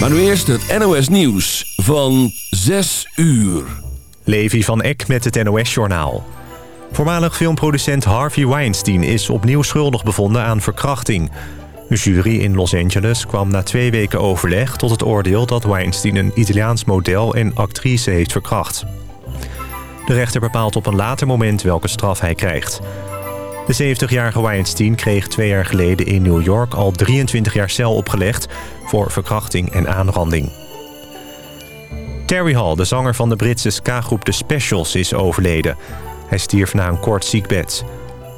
Maar nu eerst het NOS Nieuws van 6 uur. Levi van Eck met het NOS-journaal. Voormalig filmproducent Harvey Weinstein is opnieuw schuldig bevonden aan verkrachting. De jury in Los Angeles kwam na twee weken overleg tot het oordeel... dat Weinstein een Italiaans model en actrice heeft verkracht. De rechter bepaalt op een later moment welke straf hij krijgt. De 70-jarige Weinstein kreeg twee jaar geleden in New York... al 23 jaar cel opgelegd voor verkrachting en aanranding. Terry Hall, de zanger van de Britse ska-groep The Specials, is overleden. Hij stierf na een kort ziekbed.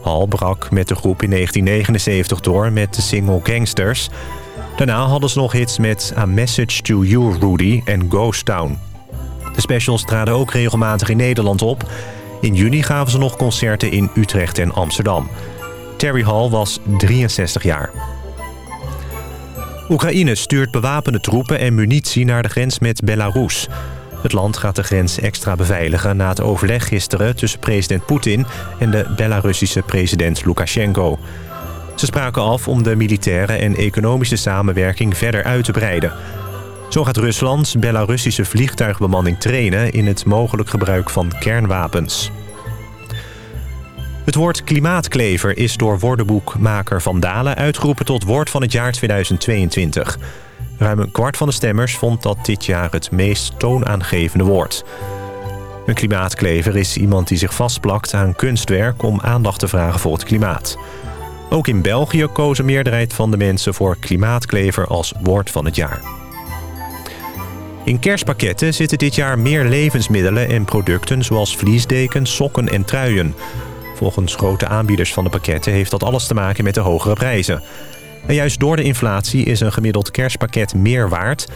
Hall brak met de groep in 1979 door met de single Gangsters. Daarna hadden ze nog hits met A Message to You, Rudy en Ghost Town. De Specials traden ook regelmatig in Nederland op... In juni gaven ze nog concerten in Utrecht en Amsterdam. Terry Hall was 63 jaar. Oekraïne stuurt bewapende troepen en munitie naar de grens met Belarus. Het land gaat de grens extra beveiligen na het overleg gisteren... tussen president Poetin en de Belarussische president Lukashenko. Ze spraken af om de militaire en economische samenwerking verder uit te breiden... Zo gaat Rusland Belarussische vliegtuigbemanning trainen... in het mogelijk gebruik van kernwapens. Het woord klimaatklever is door woordenboekmaker Van Dalen... uitgeroepen tot woord van het jaar 2022. Ruim een kwart van de stemmers vond dat dit jaar het meest toonaangevende woord. Een klimaatklever is iemand die zich vastplakt aan kunstwerk... om aandacht te vragen voor het klimaat. Ook in België koos een meerderheid van de mensen voor klimaatklever als woord van het jaar. In kerstpakketten zitten dit jaar meer levensmiddelen en producten... zoals vliesdekens, sokken en truien. Volgens grote aanbieders van de pakketten heeft dat alles te maken met de hogere prijzen. En juist door de inflatie is een gemiddeld kerstpakket meer waard.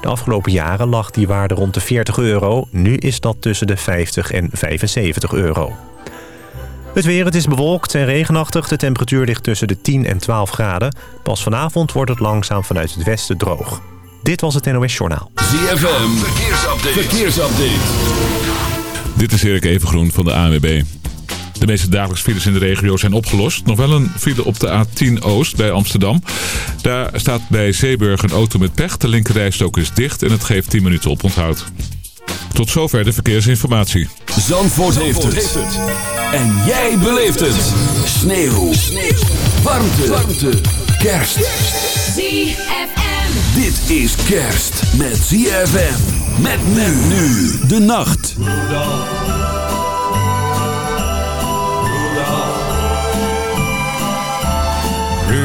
De afgelopen jaren lag die waarde rond de 40 euro. Nu is dat tussen de 50 en 75 euro. Het weer, het is bewolkt en regenachtig. De temperatuur ligt tussen de 10 en 12 graden. Pas vanavond wordt het langzaam vanuit het westen droog. Dit was het NOS Journaal. ZFM, verkeersupdate. verkeersupdate. Dit is Erik Evengroen van de ANWB. De meeste dagelijks files in de regio zijn opgelost. Nog wel een file op de A10 Oost bij Amsterdam. Daar staat bij Zeeburg een auto met pech. De linkerrijstok is dicht en het geeft 10 minuten op onthoud. Tot zover de verkeersinformatie. Zandvoort, heeft, het. En jij beleeft het. Sneeuw. Sneeuw. Warmte. Warmte. Kerst. ZFM. Dit is kerst met ZFM. Met men nu de nacht. Rudolph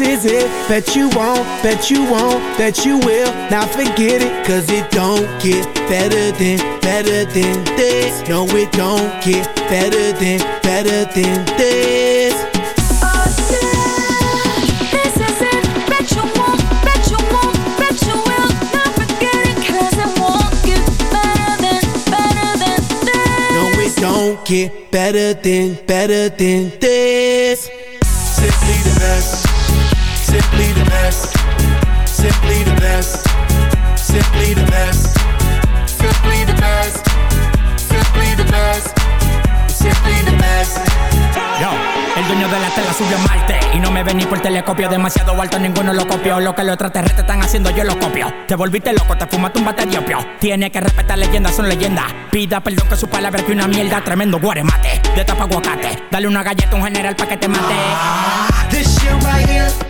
is it. Bet you won't, bet you won't, that you will not forget it. Cause it don't get better than, better than this. No, it don't get better than, better than this. Don't get better than, better than this. Simply the best Simply the best. Simply the best. Simply the best. Simply the best. Simply the best. Simply the best. Yo, el dueño de la tela subió a Marte Y no me ven ni por telescopio Demasiado alto, ninguno lo copió Lo que los extraterrestres están haciendo, yo lo copio Te volviste loco, te fumaste un bate diopio Tiene que respetar leyendas, son leyendas Pida perdón que su palabra que una mierda Tremendo guaremate, de tapa aguacate Dale una galleta a un general pa' que te mate This shit right here,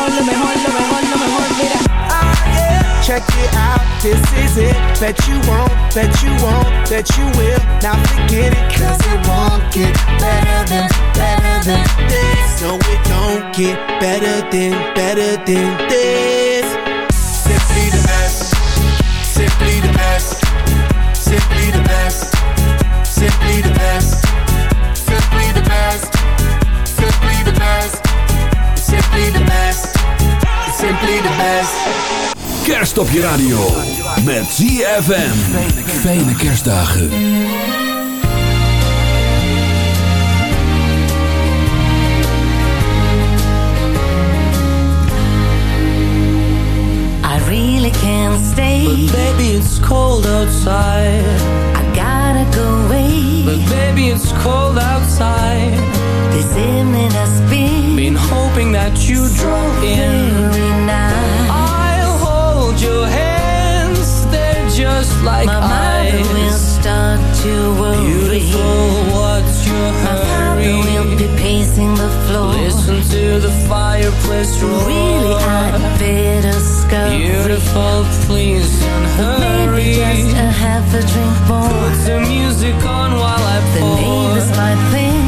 lo mejor, lo mejor, mira. Check it out, this is it. Bet you won't, bet you won't, bet you will. Now forget it, cause it won't get better than, better than this. No, it don't get better than, better than this. Simply the best, simply the best. Kerst op je radio. Met ZFM. Fijne kerstdagen. I really can't stay. But baby, it's cold outside. I gotta go away. But baby, it's cold outside. This evening has been Been hoping that you drop in. very nice. I'll hold your hands. They're just like My mother will start to worry. Beautiful, what's your My father will be pacing the floor. Listen to the fireplace roar. Really, I'd better scurry. Beautiful, please don't Maybe just hurry. a half a drink more. Put the music on while I pour The neighbors might think.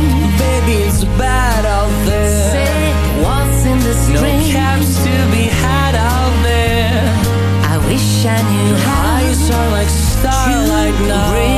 love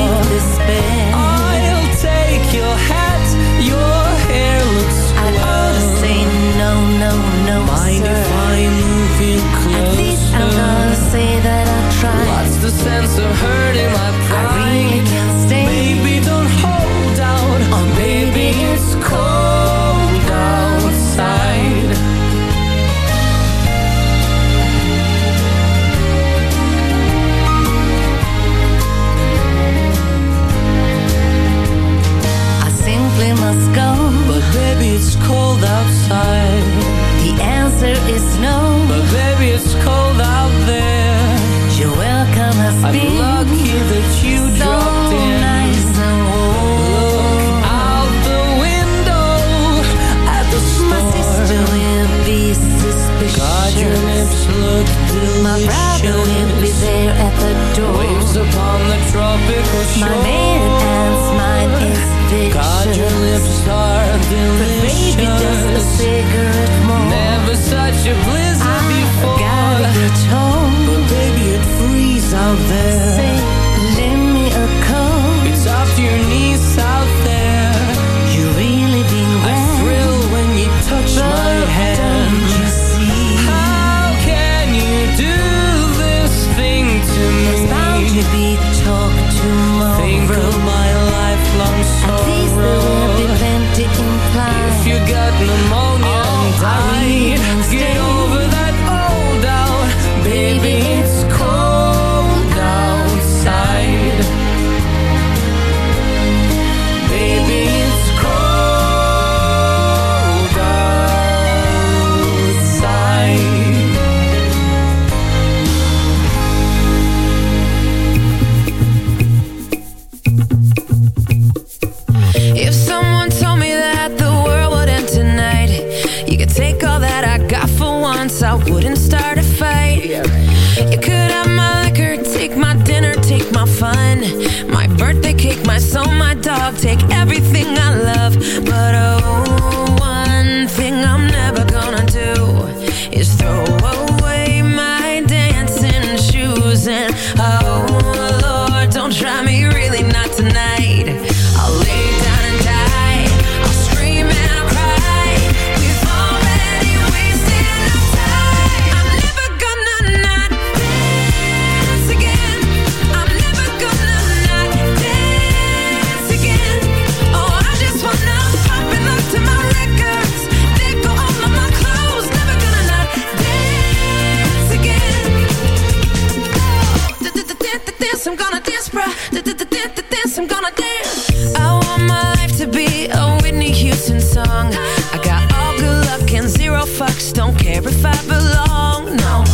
fucks, don't care if I belong, no.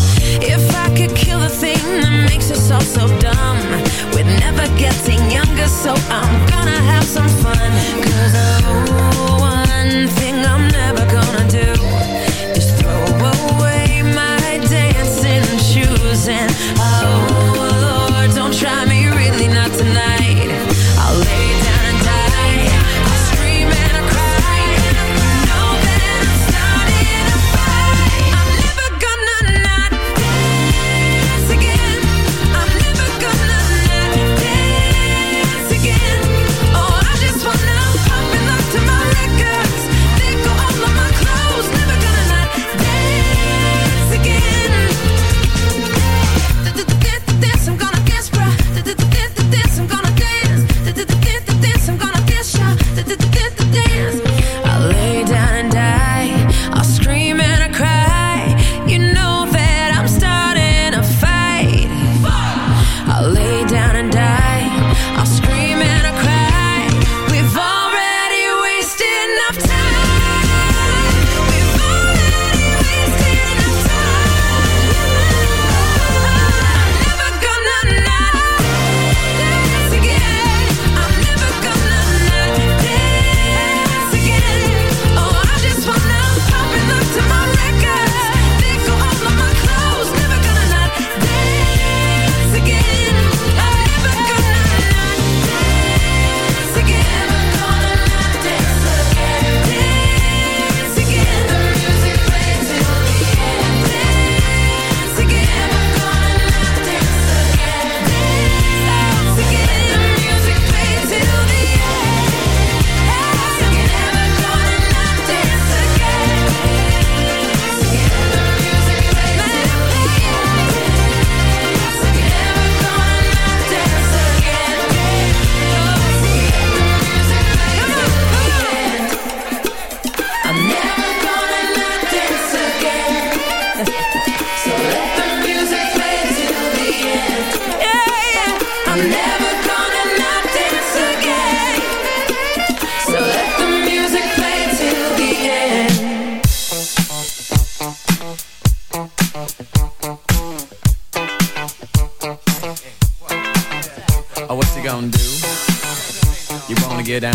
If I could kill the thing that makes us all so dumb. We're never getting younger, so I'm gonna have some fun Cause I'm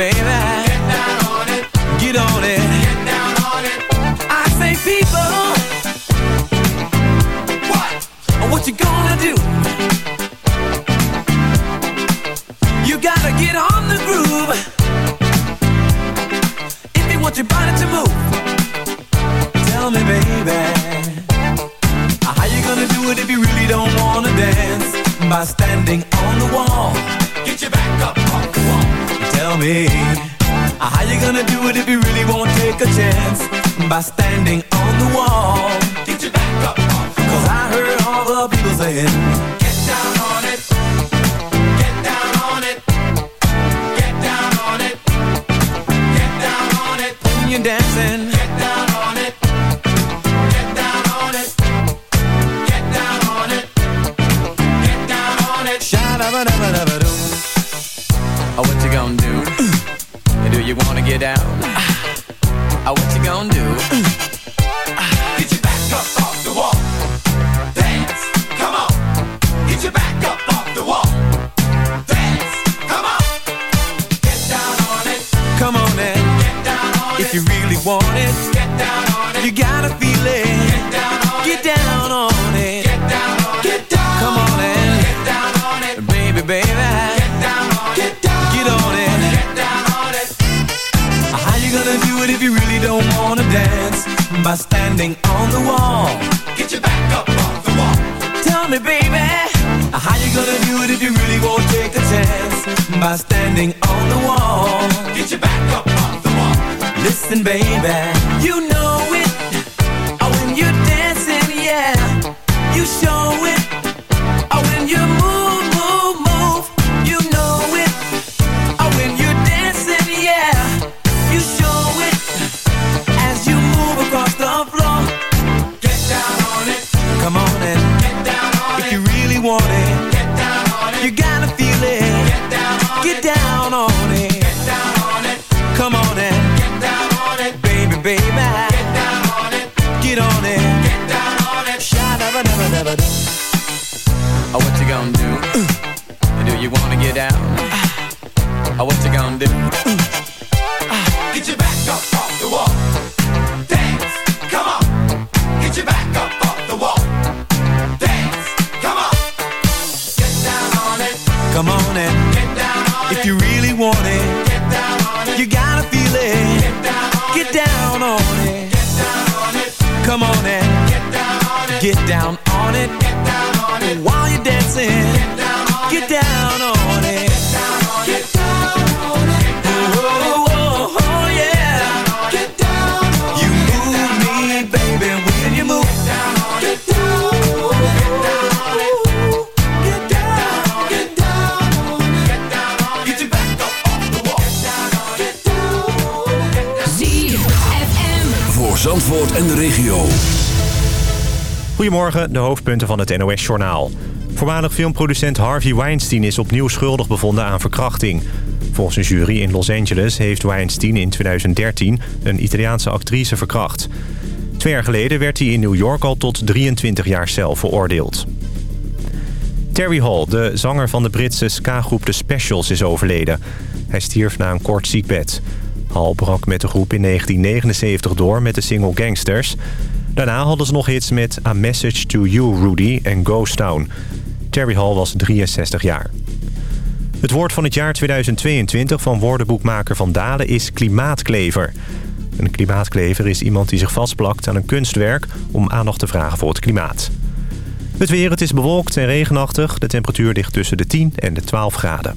Baby. Get down on it. Get on it. Get down on it. I say people. What? What you gonna do? You gotta get on the groove If you want your body to move me. How you gonna do it if you really won't take a chance? By standing on the wall. Get your back up. Cause I heard all the people saying By standing on the wall. Get your back up off the wall. Listen, baby You know want it, get down on it. You gotta feel it. Get down on it. Come on and get down on it. While you're dancing, get. Down on it. Zandvoort en de regio. Goedemorgen, de hoofdpunten van het NOS-journaal. Voormalig filmproducent Harvey Weinstein is opnieuw schuldig bevonden aan verkrachting. Volgens een jury in Los Angeles heeft Weinstein in 2013 een Italiaanse actrice verkracht. Twee jaar geleden werd hij in New York al tot 23 jaar cel veroordeeld. Terry Hall, de zanger van de Britse ska-groep The Specials, is overleden. Hij stierf na een kort ziekbed. Hall brak met de groep in 1979 door met de single Gangsters. Daarna hadden ze nog hits met A Message to You, Rudy en Ghost Town. Terry Hall was 63 jaar. Het woord van het jaar 2022 van woordenboekmaker Van Dalen is klimaatklever. Een klimaatklever is iemand die zich vastplakt aan een kunstwerk... om aandacht te vragen voor het klimaat. Het weer, het is bewolkt en regenachtig. De temperatuur ligt tussen de 10 en de 12 graden.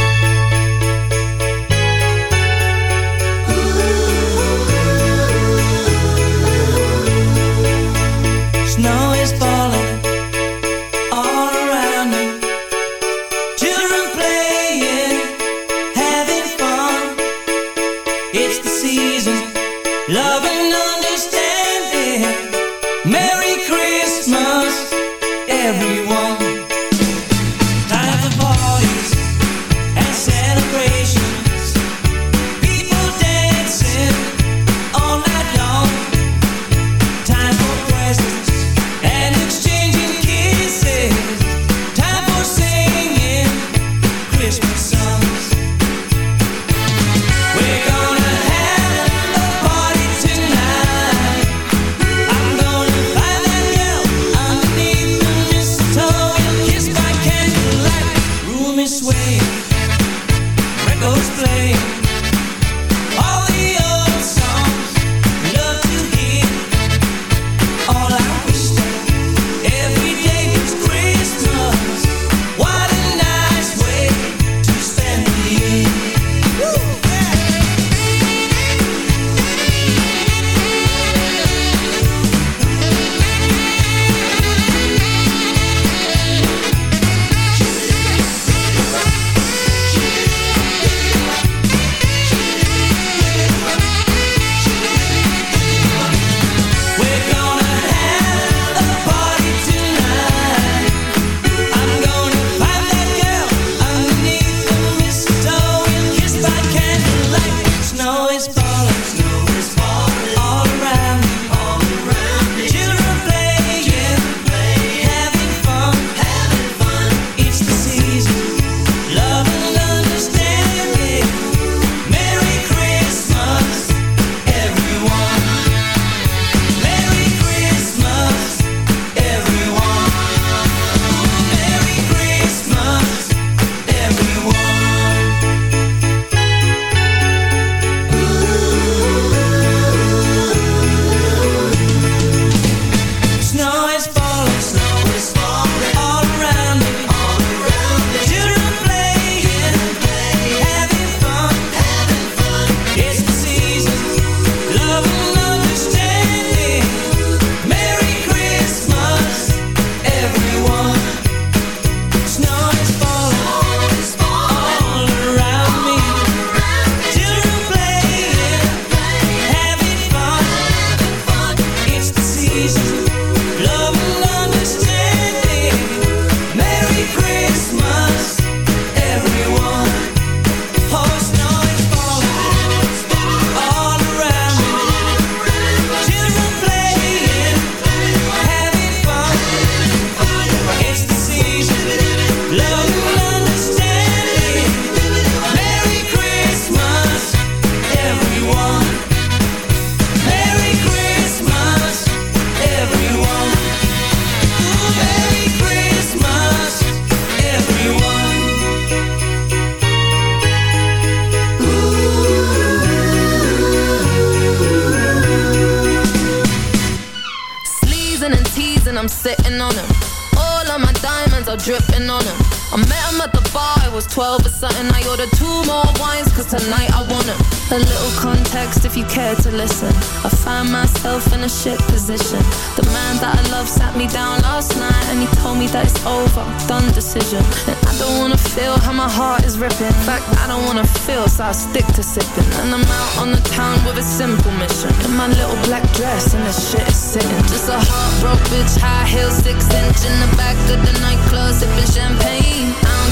I don't wanna feel how my heart is ripping. In fact, I don't wanna feel, so I stick to sipping. And I'm out on the town with a simple mission. In my little black dress and the shit is sitting. Just a heartbroken bitch, high heels, six inch in the back of the nightclub, sipping champagne. I don't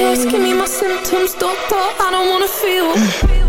Pain away. Me my symptoms, doctor. I don't wanna feel.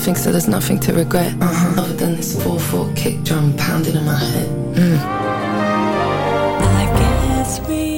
Nothing so there's nothing to regret uh-huh. Other than this 4-4 kick drum pounding in my head mm. I guess we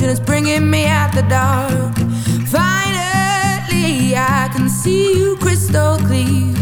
and it's bringing me out the dark. Finally, I can see you crystal clear.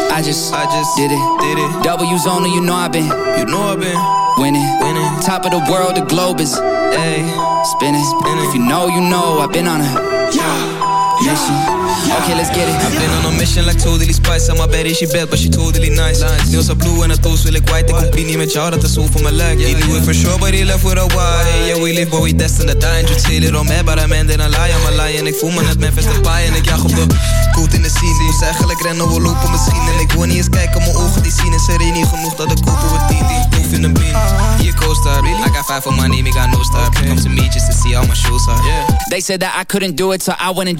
I just, I just did it, did it. W's only, you know I've been, you know I've been. Winning, winning. Top of the world, the globe is, ayy, spinning, spinning. If you know, you know I've been on a Okay, let's get it. I've been on a mission like totally spice. En mijn bed is je bed, but she totally nice. Nails are blue en het toast wil ik white. Ik compie niet met jou, dat is zo voor mijn lijk Die do it for sure, but he left with a why. Yeah, we live, but we destined to die. And you say it on me, but I'm ending a lie. I'm a lie en ik voel me net Memphis de paai En ik jag op de coat in de scene. Moest eigenlijk rennen, we lopen misschien. En ik wil niet eens kijken, mijn ogen die zien. Is er niet genoeg dat ik kopen we tien Die proef in een beam Hier co-star, really? I got five for my name, ik got no star Come to me just to see how my shoes are. Yeah. They said that I couldn't do it, so I went and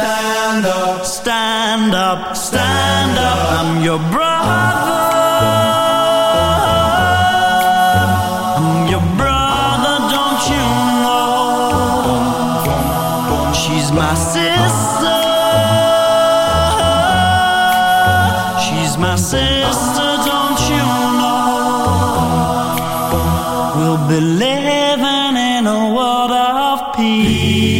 Stand up, stand up, stand up. I'm your brother. I'm your brother, don't you know? She's my sister. She's my sister, don't you know? We'll be living in a world of peace.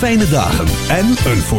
fijne dagen.